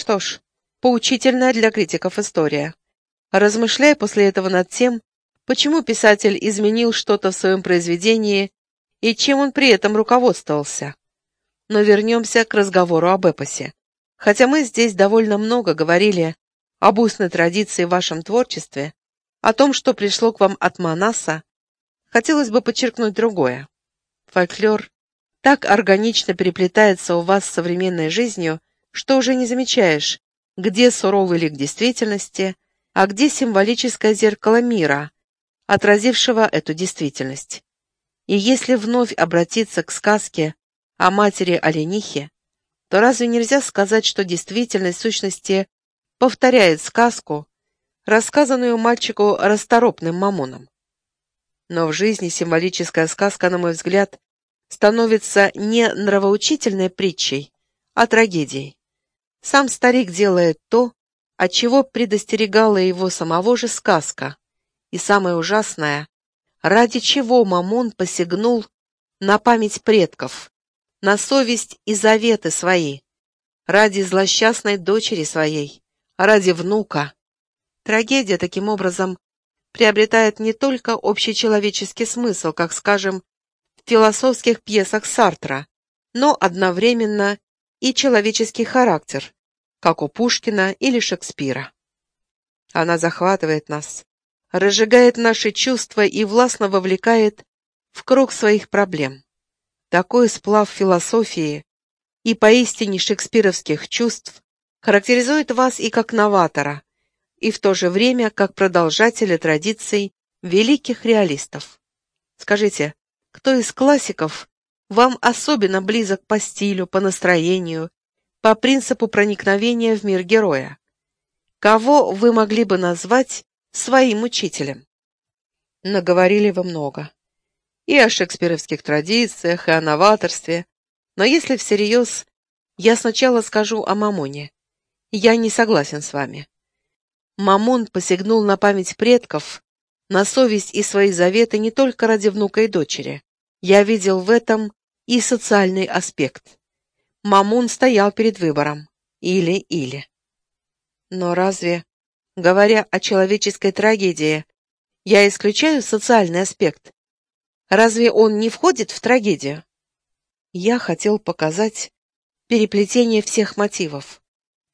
Что ж, поучительная для критиков история. Размышляя после этого над тем, почему писатель изменил что-то в своем произведении и чем он при этом руководствовался. Но вернемся к разговору об эпосе. Хотя мы здесь довольно много говорили об устной традиции в вашем творчестве, о том, что пришло к вам от Манаса, хотелось бы подчеркнуть другое. Фольклор так органично переплетается у вас с современной жизнью, что уже не замечаешь, где суровый лик действительности, а где символическое зеркало мира, отразившего эту действительность. И если вновь обратиться к сказке о матери Оленихе, то разве нельзя сказать, что действительность сущности повторяет сказку, рассказанную мальчику расторопным мамоном? Но в жизни символическая сказка, на мой взгляд, становится не нравоучительной притчей, а трагедией. Сам старик делает то, от чего предостерегала его самого же сказка. И самое ужасное, ради чего Мамон посягнул на память предков, на совесть и заветы свои, ради злосчастной дочери своей, ради внука. Трагедия, таким образом, приобретает не только общечеловеческий смысл, как, скажем, в философских пьесах Сартра, но одновременно и человеческий характер, как у Пушкина или Шекспира. Она захватывает нас, разжигает наши чувства и властно вовлекает в круг своих проблем. Такой сплав философии и поистине шекспировских чувств характеризует вас и как новатора, и в то же время как продолжателя традиций великих реалистов. Скажите, кто из классиков вам особенно близок по стилю, по настроению, по принципу проникновения в мир героя? Кого вы могли бы назвать своим учителем? Наговорили вы много и о шекспировских традициях, и о новаторстве. Но если всерьез, я сначала скажу о Мамоне. Я не согласен с вами. Мамон посягнул на память предков, на совесть и свои заветы не только ради внука и дочери. Я видел в этом и социальный аспект. Мамун стоял перед выбором. Или-или. Но разве, говоря о человеческой трагедии, я исключаю социальный аспект? Разве он не входит в трагедию? Я хотел показать переплетение всех мотивов,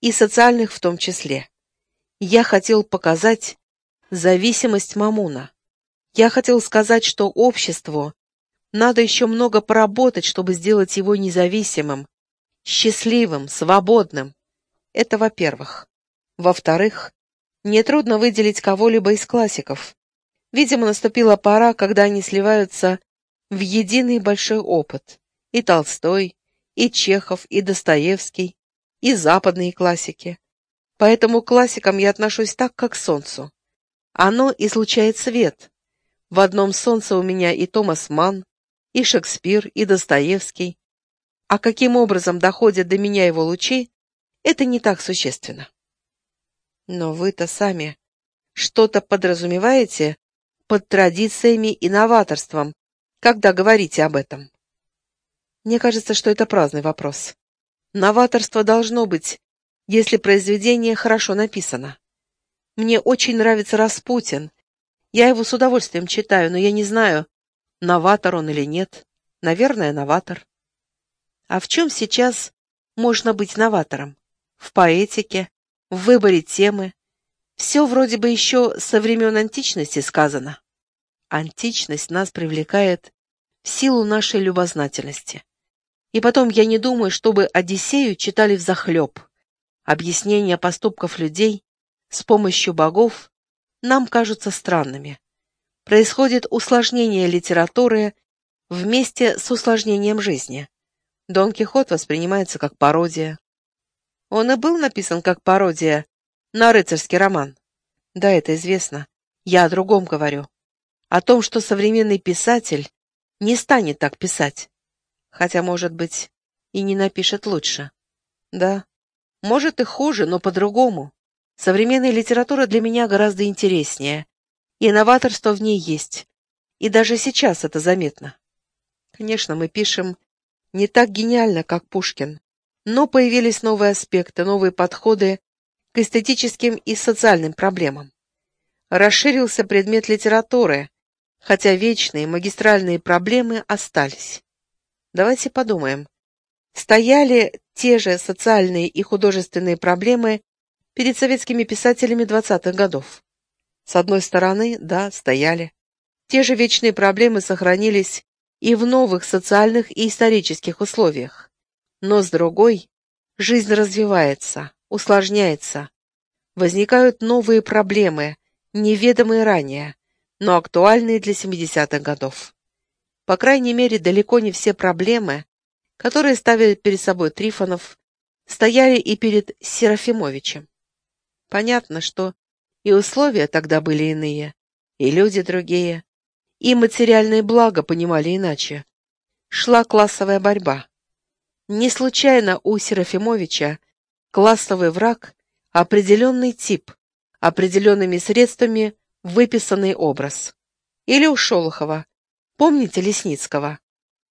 и социальных в том числе. Я хотел показать зависимость Мамуна. Я хотел сказать, что обществу надо еще много поработать, чтобы сделать его независимым, счастливым, свободным. Это во-первых. Во-вторых, нетрудно выделить кого-либо из классиков, Видимо, наступила пора, когда они сливаются в единый большой опыт. И Толстой, и Чехов, и Достоевский, и западные классики. Поэтому к классикам я отношусь так, как к солнцу. Оно излучает свет. В одном солнце у меня и Томас Манн, и Шекспир, и Достоевский. А каким образом доходят до меня его лучи, это не так существенно. Но вы-то сами что-то подразумеваете под традициями и новаторством, когда говорите об этом? Мне кажется, что это праздный вопрос. Новаторство должно быть, если произведение хорошо написано. Мне очень нравится Распутин. Я его с удовольствием читаю, но я не знаю, новатор он или нет. Наверное, новатор. А в чем сейчас можно быть новатором? В поэтике, в выборе темы, все вроде бы еще со времен античности сказано. Античность нас привлекает в силу нашей любознательности. И потом я не думаю, чтобы Одиссею читали взахлеб. Объяснения поступков людей с помощью богов нам кажутся странными. Происходит усложнение литературы вместе с усложнением жизни. Дон Кихот воспринимается как пародия. Он и был написан как пародия на рыцарский роман. Да, это известно. Я о другом говорю. О том, что современный писатель не станет так писать. Хотя, может быть, и не напишет лучше. Да, может и хуже, но по-другому. Современная литература для меня гораздо интереснее. И новаторство в ней есть. И даже сейчас это заметно. Конечно, мы пишем не так гениально, как Пушкин, Но появились новые аспекты, новые подходы к эстетическим и социальным проблемам. Расширился предмет литературы, хотя вечные магистральные проблемы остались. Давайте подумаем, стояли те же социальные и художественные проблемы перед советскими писателями 20-х годов? С одной стороны, да, стояли. Те же вечные проблемы сохранились и в новых социальных и исторических условиях. Но с другой, жизнь развивается, усложняется. Возникают новые проблемы, неведомые ранее, но актуальные для 70-х годов. По крайней мере, далеко не все проблемы, которые ставили перед собой Трифонов, стояли и перед Серафимовичем. Понятно, что и условия тогда были иные, и люди другие, и материальные блага понимали иначе. Шла классовая борьба. Не случайно у Серафимовича классовый враг – определенный тип, определенными средствами выписанный образ. Или у Шолохова, помните Лесницкого?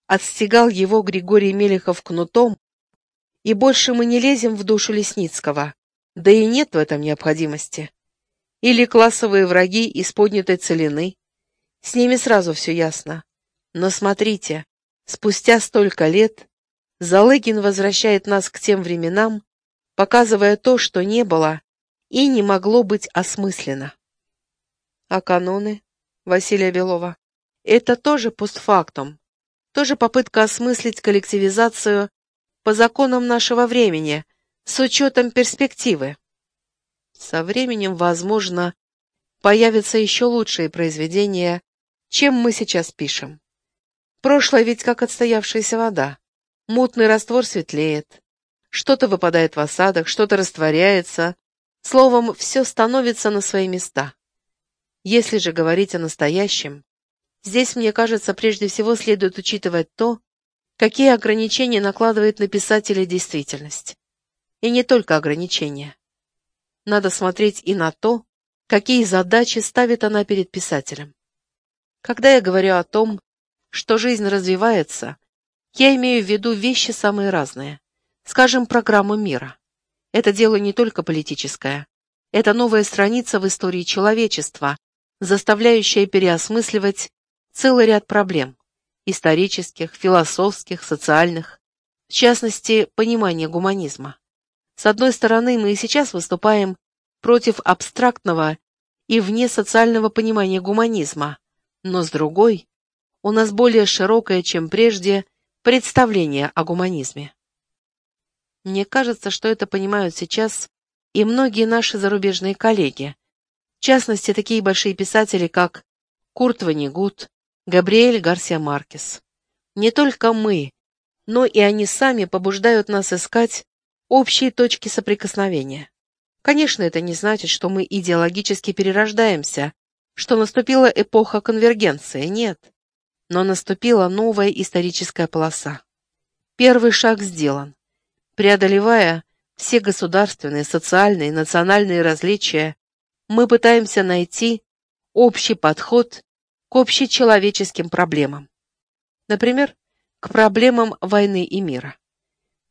Отстегал его Григорий Мелехов кнутом, и больше мы не лезем в душу Лесницкого, да и нет в этом необходимости. Или классовые враги из поднятой целины, с ними сразу все ясно. Но смотрите, спустя столько лет Залыгин возвращает нас к тем временам, показывая то, что не было и не могло быть осмысленно. А каноны Василия Белова — это тоже постфактум, тоже попытка осмыслить коллективизацию по законам нашего времени, с учетом перспективы. Со временем, возможно, появятся еще лучшие произведения чем мы сейчас пишем. Прошлое ведь как отстоявшаяся вода. Мутный раствор светлеет. Что-то выпадает в осадок, что-то растворяется. Словом, все становится на свои места. Если же говорить о настоящем, здесь, мне кажется, прежде всего следует учитывать то, какие ограничения накладывает на писателя действительность. И не только ограничения. Надо смотреть и на то, какие задачи ставит она перед писателем. Когда я говорю о том, что жизнь развивается, я имею в виду вещи самые разные. Скажем, программу мира. Это дело не только политическое. Это новая страница в истории человечества, заставляющая переосмысливать целый ряд проблем – исторических, философских, социальных, в частности, понимания гуманизма. С одной стороны, мы и сейчас выступаем против абстрактного и вне социального понимания гуманизма, но с другой, у нас более широкое, чем прежде, представление о гуманизме. Мне кажется, что это понимают сейчас и многие наши зарубежные коллеги, в частности, такие большие писатели, как Курт Ванигут, Габриэль Гарсия Маркес. Не только мы, но и они сами побуждают нас искать общие точки соприкосновения. Конечно, это не значит, что мы идеологически перерождаемся, что наступила эпоха конвергенции, нет. Но наступила новая историческая полоса. Первый шаг сделан. Преодолевая все государственные, социальные, национальные различия, мы пытаемся найти общий подход к общечеловеческим проблемам. Например, к проблемам войны и мира.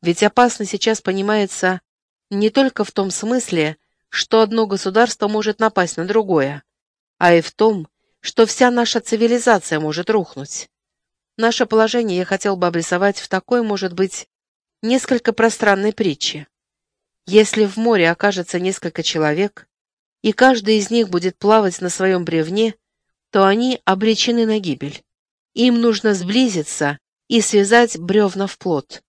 Ведь опасно сейчас понимается не только в том смысле, что одно государство может напасть на другое, а и в том, что вся наша цивилизация может рухнуть. Наше положение я хотел бы обрисовать в такой, может быть, несколько пространной притче. Если в море окажется несколько человек, и каждый из них будет плавать на своем бревне, то они обречены на гибель. Им нужно сблизиться и связать бревна в плот.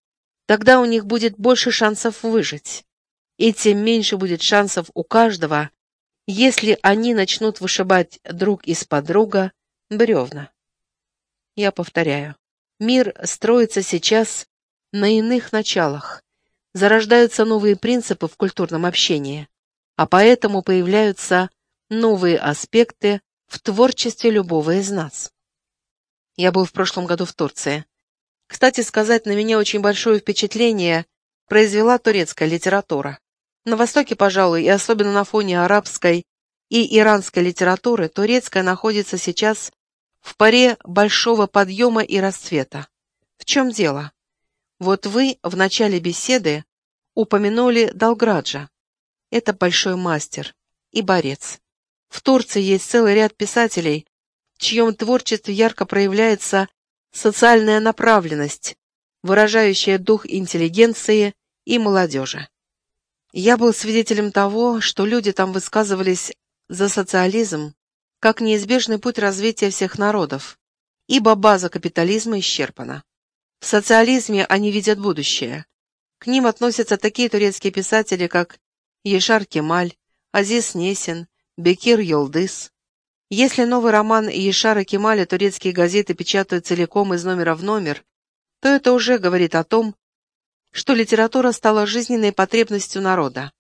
Тогда у них будет больше шансов выжить. И тем меньше будет шансов у каждого если они начнут вышибать друг из-под друга бревна. Я повторяю, мир строится сейчас на иных началах, зарождаются новые принципы в культурном общении, а поэтому появляются новые аспекты в творчестве любого из нас. Я был в прошлом году в Турции. Кстати сказать, на меня очень большое впечатление произвела турецкая литература. На Востоке, пожалуй, и особенно на фоне арабской и иранской литературы, турецкая находится сейчас в паре большого подъема и расцвета. В чем дело? Вот вы в начале беседы упомянули Долграджа. Это большой мастер и борец. В Турции есть целый ряд писателей, в чьем творчестве ярко проявляется социальная направленность, выражающая дух интеллигенции и молодежи. Я был свидетелем того, что люди там высказывались за социализм как неизбежный путь развития всех народов, ибо база капитализма исчерпана. В социализме они видят будущее. К ним относятся такие турецкие писатели, как Ешар Кемаль, Азиз Несин, Бекир Йолдыс. Если новый роман Ешара Кемаля турецкие газеты печатают целиком из номера в номер, то это уже говорит о том, что литература стала жизненной потребностью народа.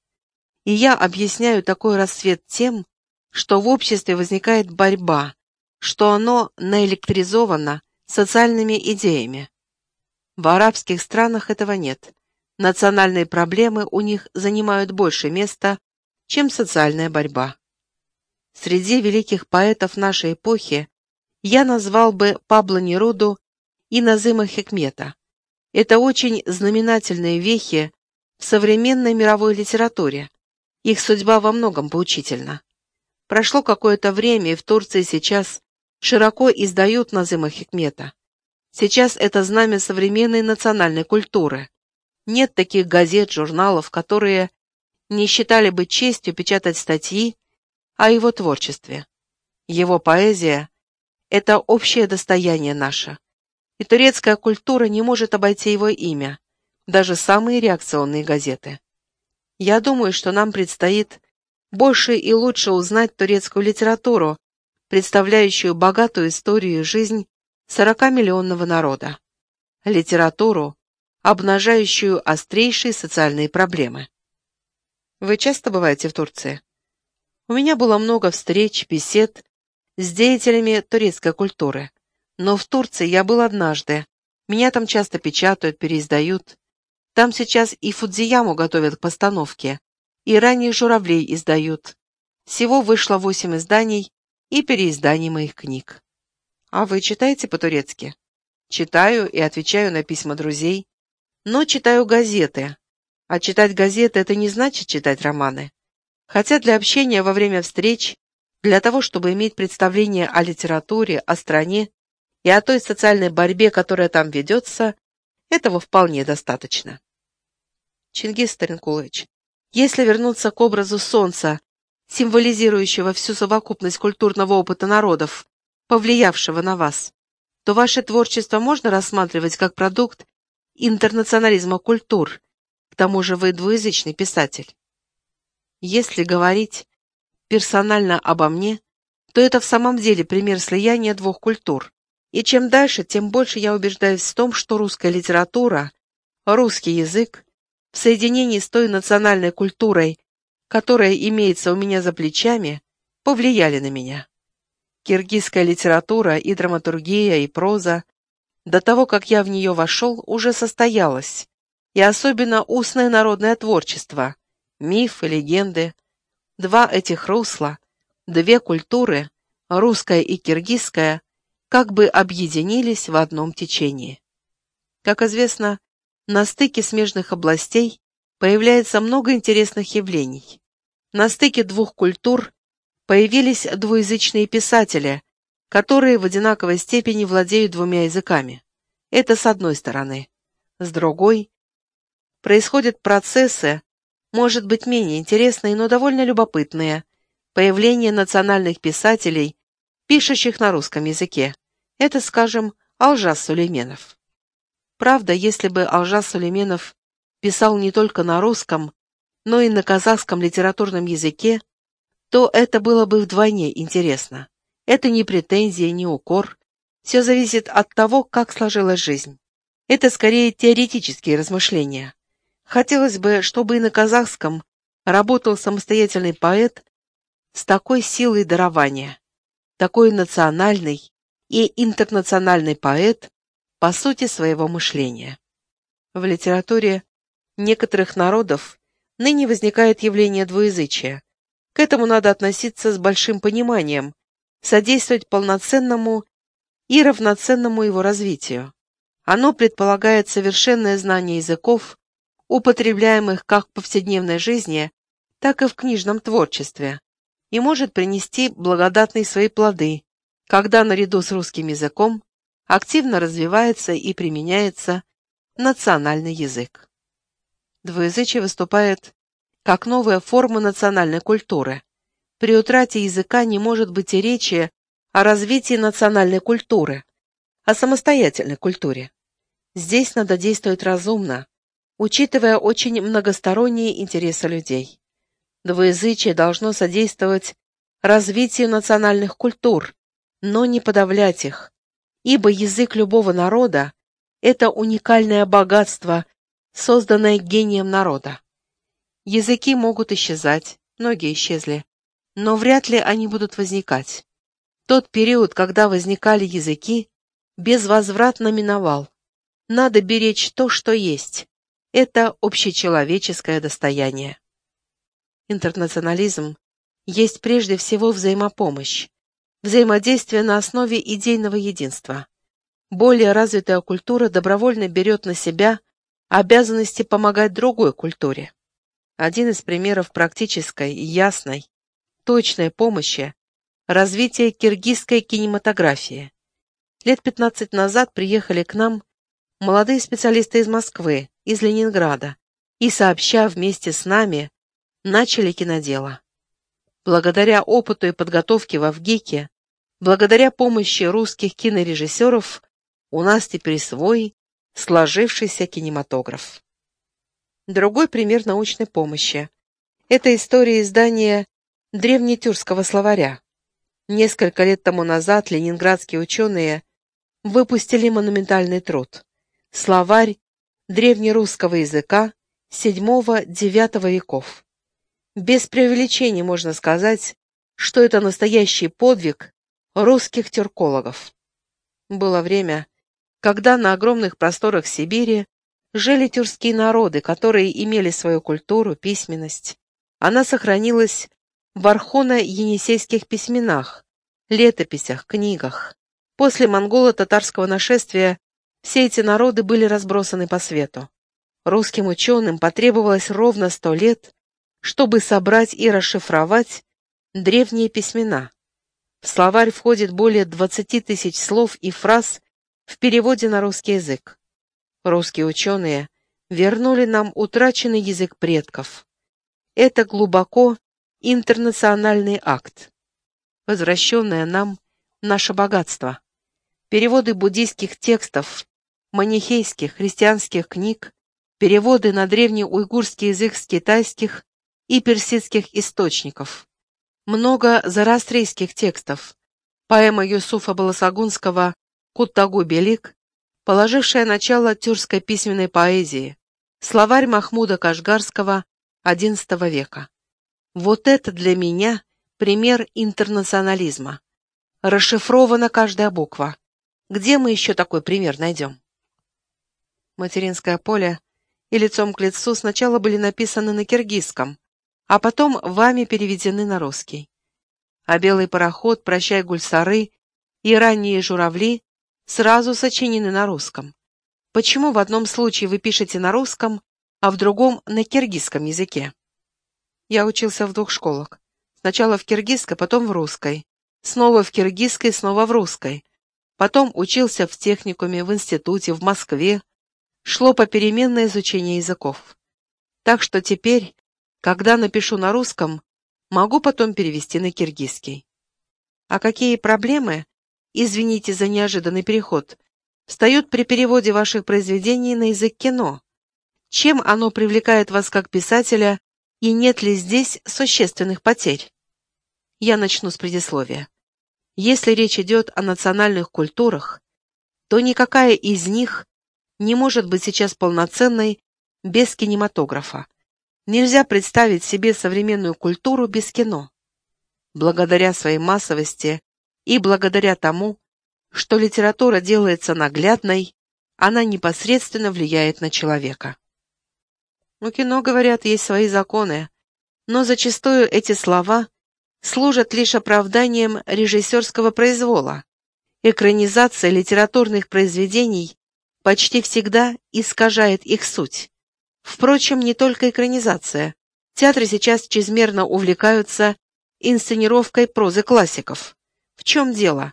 И я объясняю такой расцвет тем, что в обществе возникает борьба, что оно наэлектризовано социальными идеями. В арабских странах этого нет. Национальные проблемы у них занимают больше места, чем социальная борьба. Среди великих поэтов нашей эпохи я назвал бы Пабло Неруду и Назыма Хикмета. Это очень знаменательные вехи в современной мировой литературе. Их судьба во многом поучительна. Прошло какое-то время, и в Турции сейчас широко издают Назыма Хикмета. Сейчас это знамя современной национальной культуры. Нет таких газет, журналов, которые не считали бы честью печатать статьи о его творчестве. Его поэзия — это общее достояние наше. И турецкая культура не может обойти его имя, даже самые реакционные газеты. Я думаю, что нам предстоит больше и лучше узнать турецкую литературу, представляющую богатую историю и жизнь 40-миллионного народа. Литературу, обнажающую острейшие социальные проблемы. Вы часто бываете в Турции? У меня было много встреч, бесед с деятелями турецкой культуры. Но в Турции я был однажды. Меня там часто печатают, переиздают. Там сейчас и Фудзияму готовят к постановке, и ранних журавлей издают. Всего вышло восемь изданий и переизданий моих книг. А вы читаете по-турецки? Читаю и отвечаю на письма друзей. Но читаю газеты. А читать газеты – это не значит читать романы. Хотя для общения во время встреч, для того, чтобы иметь представление о литературе, о стране и о той социальной борьбе, которая там ведется, этого вполне достаточно. Чингис Старинкулович, если вернуться к образу солнца, символизирующего всю совокупность культурного опыта народов, повлиявшего на вас, то ваше творчество можно рассматривать как продукт интернационализма культур, к тому же вы двуязычный писатель. Если говорить персонально обо мне, то это в самом деле пример слияния двух культур. И чем дальше, тем больше я убеждаюсь в том, что русская литература, русский язык, в соединении с той национальной культурой, которая имеется у меня за плечами, повлияли на меня. Киргизская литература и драматургия, и проза, до того, как я в нее вошел, уже состоялась, и особенно устное народное творчество, мифы, легенды. Два этих русла, две культуры, русская и киргизская, как бы объединились в одном течении. Как известно, на стыке смежных областей появляется много интересных явлений. На стыке двух культур появились двуязычные писатели, которые в одинаковой степени владеют двумя языками. Это с одной стороны. С другой, происходят процессы, может быть, менее интересные, но довольно любопытные, появление национальных писателей, пишущих на русском языке. Это, скажем, Алжас Сулейменов. Правда, если бы Алжас Сулейменов писал не только на русском, но и на казахском литературном языке, то это было бы вдвойне интересно. Это не претензия, не укор. Все зависит от того, как сложилась жизнь. Это скорее теоретические размышления. Хотелось бы, чтобы и на казахском работал самостоятельный поэт с такой силой дарования, такой национальный и интернациональный поэт по сути своего мышления. В литературе некоторых народов ныне возникает явление двуязычия, к этому надо относиться с большим пониманием, содействовать полноценному и равноценному его развитию. Оно предполагает совершенное знание языков, употребляемых как в повседневной жизни, так и в книжном творчестве, и может принести благодатные свои плоды, когда наряду с русским языком активно развивается и применяется национальный язык. Двуязычие выступает как новая форма национальной культуры. При утрате языка не может быть и речи о развитии национальной культуры, о самостоятельной культуре. Здесь надо действовать разумно, учитывая очень многосторонние интересы людей. Двуязычие должно содействовать развитию национальных культур, но не подавлять их, ибо язык любого народа – это уникальное богатство, созданное гением народа. Языки могут исчезать, многие исчезли, но вряд ли они будут возникать. Тот период, когда возникали языки, безвозвратно миновал. Надо беречь то, что есть. Это общечеловеческое достояние. Интернационализм есть прежде всего взаимопомощь, взаимодействие на основе идейного единства. Более развитая культура добровольно берет на себя обязанности помогать другой культуре. Один из примеров практической, ясной, точной помощи – развитие киргизской кинематографии. Лет 15 назад приехали к нам молодые специалисты из Москвы, из Ленинграда, и, сообща вместе с нами, начали кинодело. Благодаря опыту и подготовке в Авгике, благодаря помощи русских кинорежиссеров, у нас теперь свой, сложившийся кинематограф. Другой пример научной помощи – это история издания древнетюркского словаря. Несколько лет тому назад ленинградские ученые выпустили монументальный труд – словарь древнерусского языка VII-IX веков. Без преувеличения можно сказать, что это настоящий подвиг русских тюркологов. Было время, когда на огромных просторах Сибири жили тюркские народы, которые имели свою культуру, письменность. Она сохранилась в архоно-енисейских письменах, летописях, книгах. После монголо-татарского нашествия все эти народы были разбросаны по свету. Русским ученым потребовалось ровно сто лет, чтобы собрать и расшифровать древние письмена. В словарь входит более 20 тысяч слов и фраз в переводе на русский язык. Русские ученые вернули нам утраченный язык предков. Это глубоко интернациональный акт, возвращенное нам наше богатство. Переводы буддийских текстов, манихейских, христианских книг, переводы на древний уйгурский язык с китайских и персидских источников. Много зарастрийских текстов. Поэма Юсуфа Баласагунского «Куттагу-Белик», положившая начало тюркской письменной поэзии, словарь Махмуда Кашгарского XI века. Вот это для меня пример интернационализма. Расшифрована каждая буква. Где мы еще такой пример найдем? Материнское поле и лицом к лицу сначала были написаны на киргизском, а потом вами переведены на русский. А белый пароход, прощай гульсары и ранние журавли сразу сочинены на русском. Почему в одном случае вы пишете на русском, а в другом на киргизском языке? Я учился в двух школах. Сначала в киргизской, потом в русской. Снова в киргизской, снова в русской. Потом учился в техникуме, в институте, в Москве. Шло попеременное изучение языков. Так что теперь когда напишу на русском, могу потом перевести на киргизский. А какие проблемы, извините за неожиданный переход, встают при переводе ваших произведений на язык кино? Чем оно привлекает вас как писателя, и нет ли здесь существенных потерь? Я начну с предисловия. Если речь идет о национальных культурах, то никакая из них не может быть сейчас полноценной без кинематографа. Нельзя представить себе современную культуру без кино. Благодаря своей массовости и благодаря тому, что литература делается наглядной, она непосредственно влияет на человека. У кино, говорят, есть свои законы, но зачастую эти слова служат лишь оправданием режиссерского произвола. Экранизация литературных произведений почти всегда искажает их суть. Впрочем, не только экранизация. Театры сейчас чрезмерно увлекаются инсценировкой прозы классиков. В чем дело?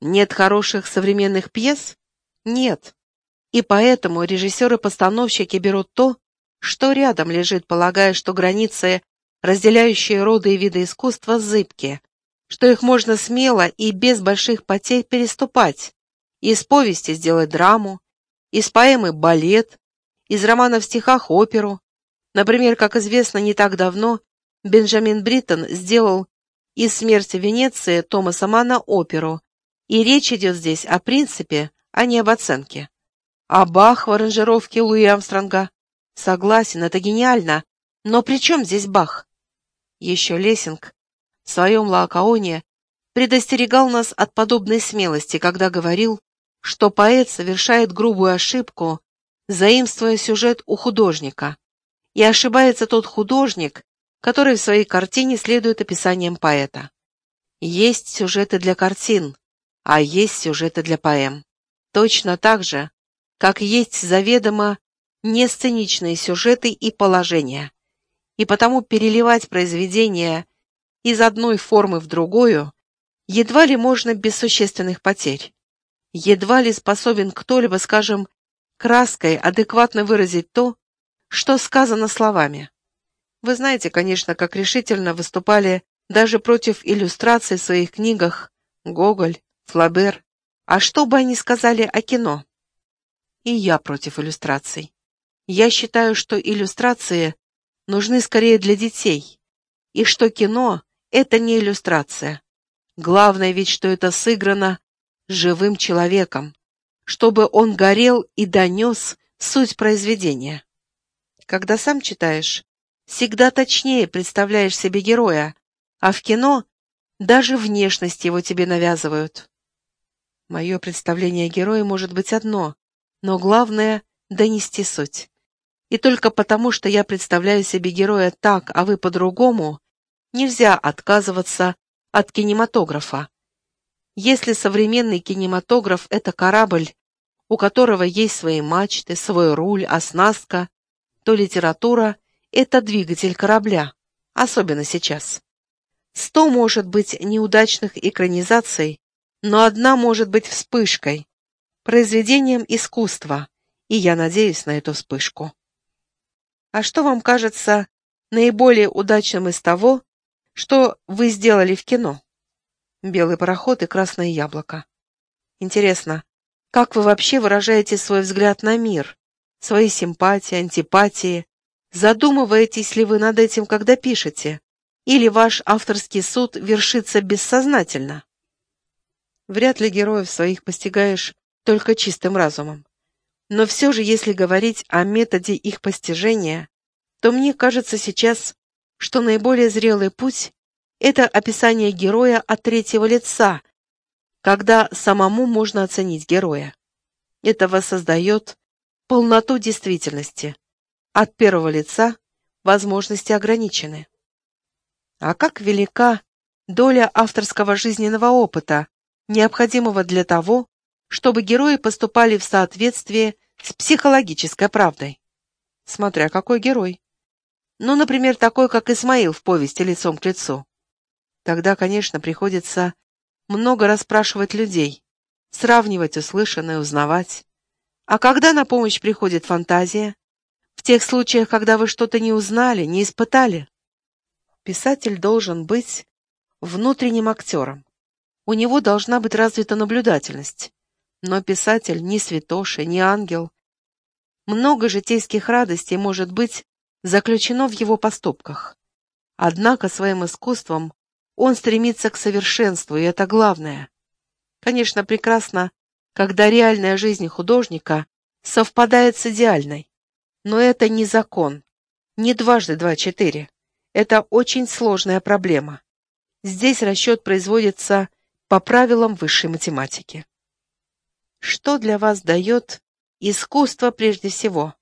Нет хороших современных пьес? Нет. И поэтому режиссеры-постановщики берут то, что рядом лежит, полагая, что границы, разделяющие роды и виды искусства, зыбкие, что их можно смело и без больших потерь переступать, из повести сделать драму, из поэмы балет, из романа в стихах оперу. Например, как известно, не так давно Бенджамин Бриттон сделал из «Смерти в Венеции» Томаса Манна оперу, и речь идет здесь о принципе, а не об оценке. А Бах в аранжировке Луи Армстронга? Согласен, это гениально, но при чем здесь Бах? Еще Лессинг в своем Лаокооне предостерегал нас от подобной смелости, когда говорил, что поэт совершает грубую ошибку, заимствуя сюжет у художника. И ошибается тот художник, который в своей картине следует описаниям поэта. Есть сюжеты для картин, а есть сюжеты для поэм. Точно так же, как есть заведомо несценичные сюжеты и положения. И потому переливать произведения из одной формы в другую едва ли можно без существенных потерь. Едва ли способен кто-либо, скажем, краской адекватно выразить то, что сказано словами. Вы знаете, конечно, как решительно выступали даже против иллюстраций в своих книгах Гоголь, Флабер. А что бы они сказали о кино? И я против иллюстраций. Я считаю, что иллюстрации нужны скорее для детей, и что кино — это не иллюстрация. Главное ведь, что это сыграно живым человеком, чтобы он горел и донес суть произведения. Когда сам читаешь, всегда точнее представляешь себе героя, а в кино даже внешность его тебе навязывают. Мое представление о герое может быть одно, но главное — донести суть. И только потому, что я представляю себе героя так, а вы по-другому, нельзя отказываться от кинематографа. Если современный кинематограф — это корабль, у которого есть свои мачты, свой руль, оснастка, то литература это двигатель корабля, особенно сейчас. Сто может быть неудачных экранизаций, но одна может быть вспышкой, произведением искусства, и я надеюсь на эту вспышку. А что вам кажется наиболее удачным из того, что вы сделали в кино? Белый пароход и красное яблоко. Интересно, как вы вообще выражаете свой взгляд на мир, свои симпатии, антипатии, Задумываетесь ли вы над этим, когда пишете? Или ваш авторский суд вершится бессознательно? Вряд ли героев своих постигаешь только чистым разумом. Но все же, если говорить о методе их постижения, то мне кажется сейчас, что наиболее зрелый путь — это описание героя от третьего лица, когда самому можно оценить героя. Это воссоздает полноту действительности. От первого лица возможности ограничены. А как велика доля авторского жизненного опыта, необходимого для того, чтобы герои поступали в соответствии с психологической правдой. Смотря какой герой. Ну, например, такой, как Исмаил в повести «Лицом к лицу». Тогда, конечно, приходится много расспрашивать людей, сравнивать услышанное, узнавать. А когда на помощь приходит фантазия, в тех случаях, когда вы что-то не узнали, не испытали. Писатель должен быть внутренним актером. У него должна быть развита наблюдательность. Но писатель не святоша, не ангел. Много житейских радостей, может быть, заключено в его поступках. Однако своим искусством он стремится к совершенству, и это главное. Конечно, прекрасно, когда реальная жизнь художника совпадает с идеальной. Но это не закон. Не дважды два четыре. Это очень сложная проблема. Здесь расчет производится по правилам высшей математики. Что для вас дает искусство прежде всего?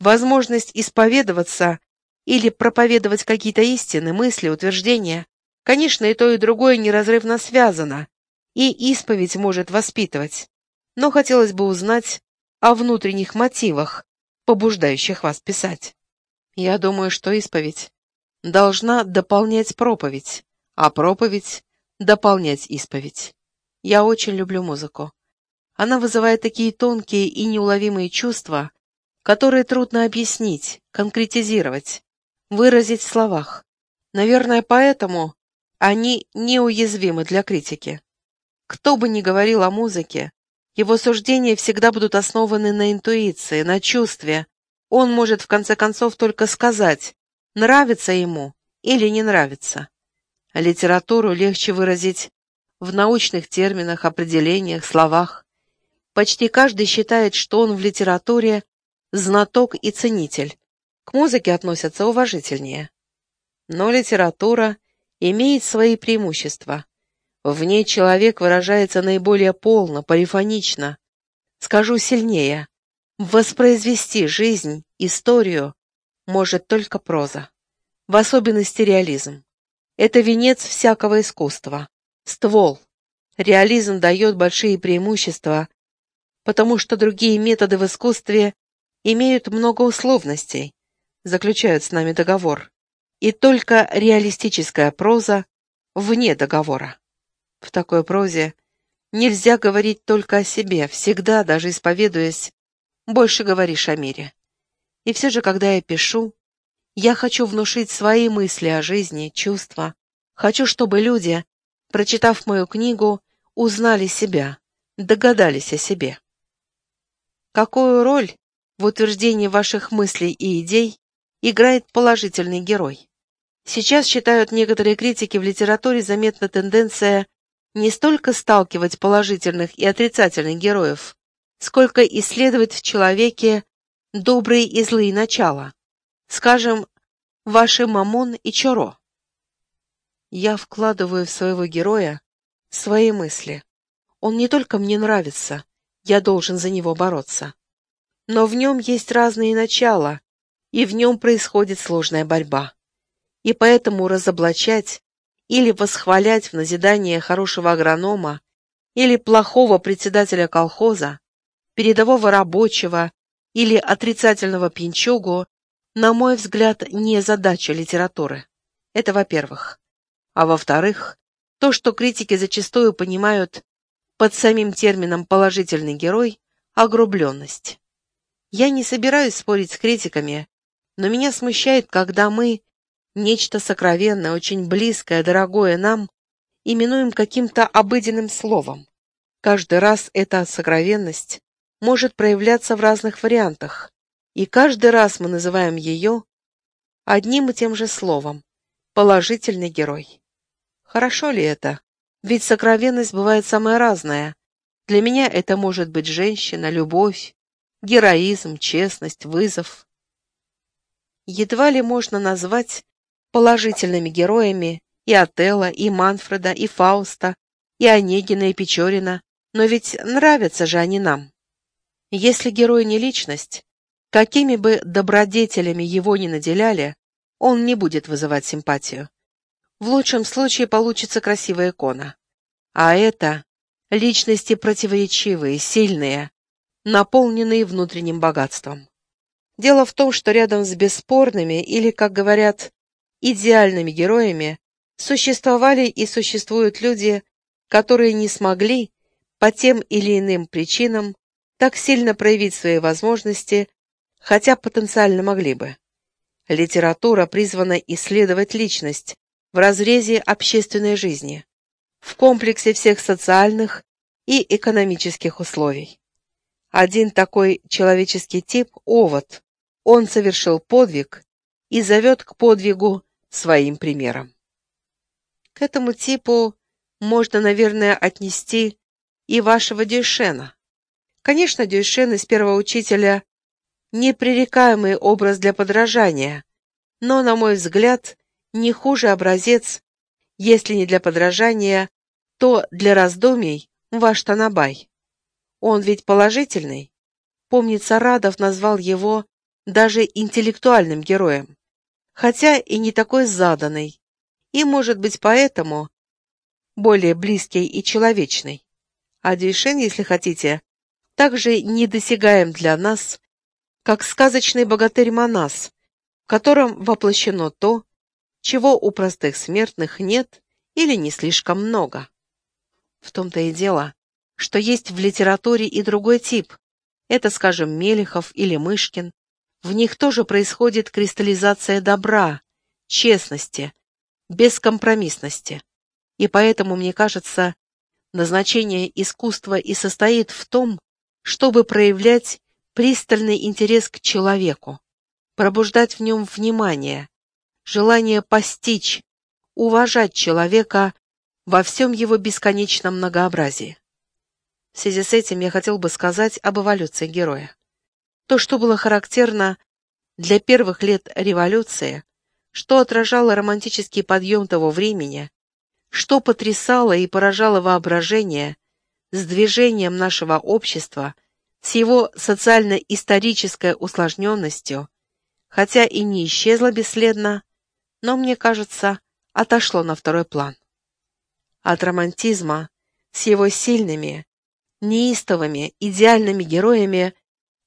Возможность исповедоваться или проповедовать какие-то истины, мысли, утверждения? Конечно, и то, и другое неразрывно связано, и исповедь может воспитывать. Но хотелось бы узнать, о внутренних мотивах, побуждающих вас писать. Я думаю, что исповедь должна дополнять проповедь, а проповедь — дополнять исповедь. Я очень люблю музыку. Она вызывает такие тонкие и неуловимые чувства, которые трудно объяснить, конкретизировать, выразить в словах. Наверное, поэтому они неуязвимы для критики. Кто бы ни говорил о музыке, его суждения всегда будут основаны на интуиции, на чувстве. Он может в конце концов только сказать, нравится ему или не нравится. Литературу легче выразить в научных терминах, определениях, словах. Почти каждый считает, что он в литературе знаток и ценитель. К музыке относятся уважительнее. Но литература имеет свои преимущества. В ней человек выражается наиболее полно, полифонично. Скажу сильнее. Воспроизвести жизнь, историю может только проза. В особенности реализм. Это венец всякого искусства. Ствол. Реализм дает большие преимущества, потому что другие методы в искусстве имеют много условностей, заключают с нами договор, и только реалистическая проза вне договора. В такой прозе нельзя говорить только о себе, всегда, даже исповедуясь, больше говоришь о мире. И все же, когда я пишу, я хочу внушить свои мысли о жизни, чувства. Хочу, чтобы люди, прочитав мою книгу, узнали себя, догадались о себе. Какую роль в утверждении ваших мыслей и идей играет положительный герой? Сейчас, считают некоторые критики, в литературе заметна тенденция не столько сталкивать положительных и отрицательных героев, сколько исследовать в человеке добрые и злые начала. Скажем, ваши Мамон и Чоро. Я вкладываю в своего героя свои мысли. Он не только мне нравится, я должен за него бороться. Но в нем есть разные начала, и в нем происходит сложная борьба. И поэтому разоблачать или восхвалять в назидание хорошего агронома или плохого председателя колхоза, передового рабочего или отрицательного пьянчугу, на мой взгляд, не задача литературы. Это во-первых. А во-вторых, то, что критики зачастую понимают под самим термином «положительный герой» — огрубленность. Я не собираюсь спорить с критиками, но меня смущает, когда мы Нечто сокровенное, очень близкое, дорогое нам, именуем каким-то обыденным словом. Каждый раз эта сокровенность может проявляться в разных вариантах, и каждый раз мы называем ее одним и тем же словом – положительный герой. Хорошо ли это? Ведь сокровенность бывает самая разная. Для меня это может быть женщина, любовь, героизм, честность, вызов. Едва ли можно назвать положительными героями и Отелло, и Манфреда, и Фауста, и Онегина, и Печорина, но ведь нравятся же они нам. Если герой не личность, какими бы добродетелями его ни наделяли, он не будет вызывать симпатию. В лучшем случае получится красивая икона. А это личности противоречивые, сильные, наполненные внутренним богатством. Дело в том, что рядом с бесспорными или, как говорят, идеальными героями существовали и существуют люди, которые не смогли по тем или иным причинам так сильно проявить свои возможности, хотя потенциально могли бы. Литература призвана исследовать личность в разрезе общественной жизни, в комплексе всех социальных и экономических условий. Один такой человеческий тип – овод. Он совершил подвиг и зовет к подвигу своим примером. К этому типу можно, наверное, отнести и вашего Дюйшена. Конечно, Дюйшен из первого учителя непререкаемый образ для подражания, но, на мой взгляд, не хуже образец, если не для подражания, то для раздумий ваш Танабай. Он ведь положительный. Помнится, Радов назвал его даже интеллектуальным героем хотя и не такой заданный, и, может быть, поэтому более близкий и человечный. А Дюйшен, если хотите, так же недосягаем для нас, как сказочный богатырь Манас, в котором воплощено то, чего у простых смертных нет или не слишком много. В том-то и дело, что есть в литературе и другой тип. Это, скажем, Мелехов или Мышкин. В них тоже происходит кристаллизация добра, честности, бескомпромиссности. И поэтому, мне кажется, назначение искусства и состоит в том, чтобы проявлять пристальный интерес к человеку, пробуждать в нем внимание, желание постичь, уважать человека во всем его бесконечном многообразии. В связи с этим я хотел бы сказать об эволюции героя. То, что было характерно для первых лет революции, что отражало романтический подъем того времени, что потрясало и поражало воображение с движением нашего общества, с его социально-исторической усложненностью, хотя и не исчезло бесследно, но, мне кажется, отошло на второй план. От романтизма с его сильными, неистовыми, идеальными героями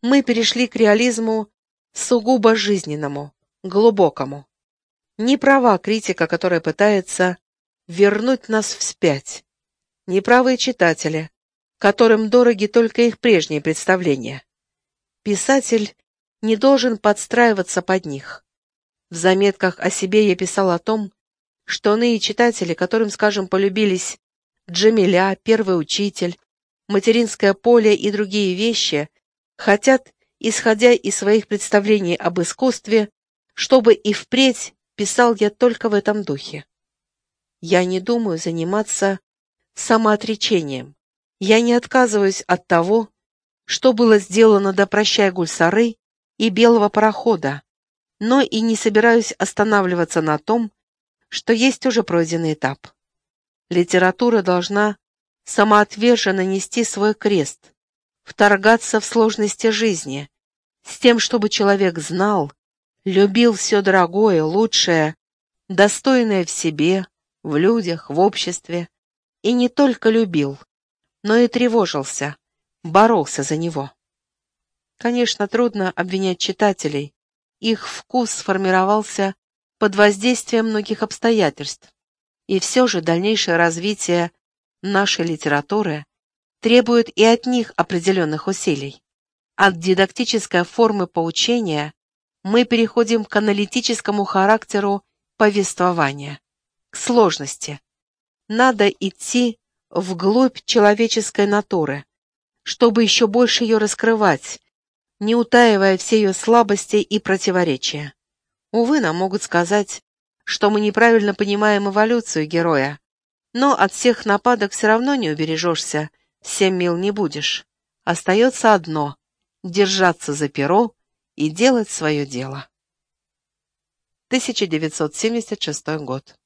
мы перешли к реализму сугубо жизненному, глубокому. Не права критика, которая пытается вернуть нас вспять. Не правые читатели, которым дороги только их прежние представления. Писатель не должен подстраиваться под них. В заметках о себе я писал о том, что иные читатели, которым, скажем, полюбились Джамиля, Первый учитель, Материнское поле и другие вещи, хотят, исходя из своих представлений об искусстве, чтобы и впредь писал я только в этом духе. Я не думаю заниматься самоотречением. Я не отказываюсь от того, что было сделано до «Прощай, Гульсары» и «Белого парохода», но и не собираюсь останавливаться на том, что есть уже пройденный этап. Литература должна самоотверженно нести свой крест, вторгаться в сложности жизни, с тем, чтобы человек знал, любил все дорогое, лучшее, достойное в себе, в людях, в обществе, и не только любил, но и тревожился, боролся за него. Конечно, трудно обвинять читателей, их вкус сформировался под воздействием многих обстоятельств, и все же дальнейшее развитие нашей литературы требует и от них определенных усилий. От дидактической формы поучения мы переходим к аналитическому характеру повествования, к сложности. Надо идти вглубь человеческой натуры, чтобы еще больше ее раскрывать, не утаивая все ее слабости и противоречия. Увы, нам могут сказать, что мы неправильно понимаем эволюцию героя, но от всех нападок все равно не убережешься, всем мил не будешь. Остается одно — держаться за перо и делать свое дело. 1976 год.